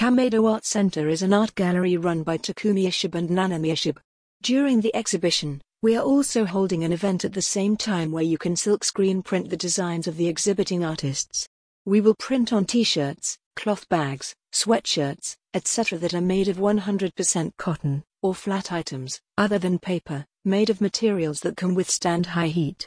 Kameido Art Center is an art gallery run by Takumi Ishib and Nanami Ishib. During the exhibition, we are also holding an event at the same time where you can silkscreen print the designs of the exhibiting artists. We will print on t-shirts, cloth bags, sweatshirts, etc. that are made of 100% cotton, or flat items, other than paper, made of materials that can withstand high heat.